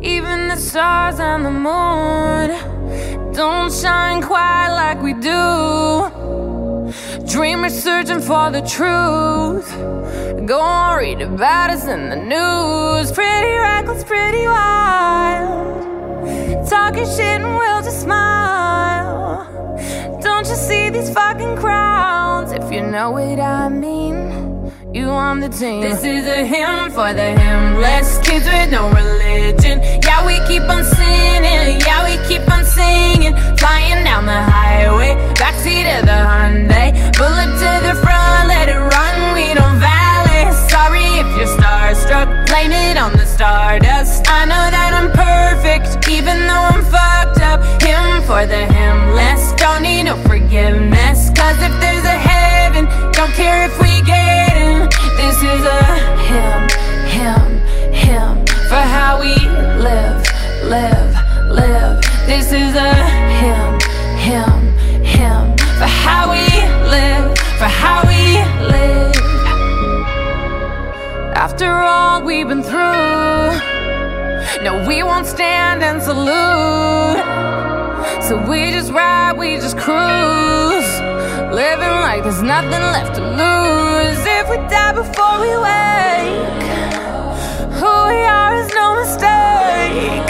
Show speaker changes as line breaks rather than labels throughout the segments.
Even the stars and the moon don't shine quite like we do. Dreamers searching for the truth. Go on, read about us in the news. Pretty reckless, pretty wild. Talking shit and we'll just smile. Don't you see these fucking crowds? If you know what I mean you on the team. This is a hymn for the hymnless kids with no stardust. I know that I'm perfect, even though I'm fucked up. Hymn for the hymnless. Don't need no forgiveness. Cause if there's a heaven, don't care if we get in this is a hymn, hymn, hymn for how we live, live, live. This is a hymn, hymn, hymn for how we live, for how we live. After all we've been through, no, we won't stand and salute. So we just ride, we just cruise, living like there's nothing left to lose If we die before we wake. Who we are is no mistake.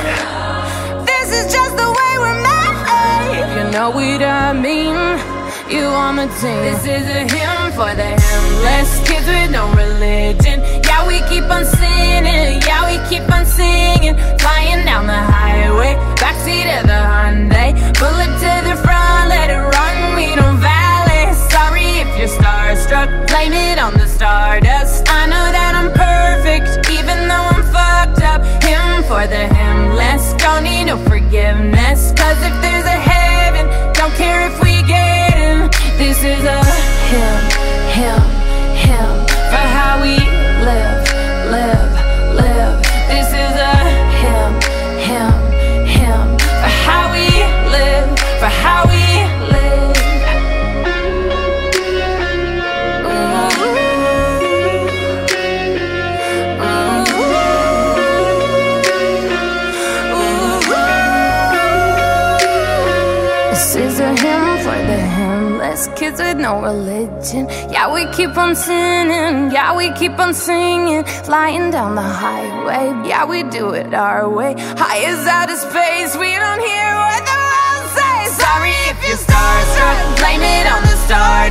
This is just the way we're made. You know what I mean? You on the team. This is a hymn for the hymnless kids with no religion. Starstruck. Blame it on the stardust. I know that I'm perfect, even though I'm fucked up. Hymn for the hymnless, don't need no forgiveness. Cause if there's a heaven, don't care if we get in. This is a hymn, hymn, kids with no religion. Yeah, we keep on sinning. Yeah, we keep on singing. Flying down the highway. Yeah, we do it our way. High as outer space. We don't hear what the world says. Sorry if you're starstruck. Blame it on the stardust.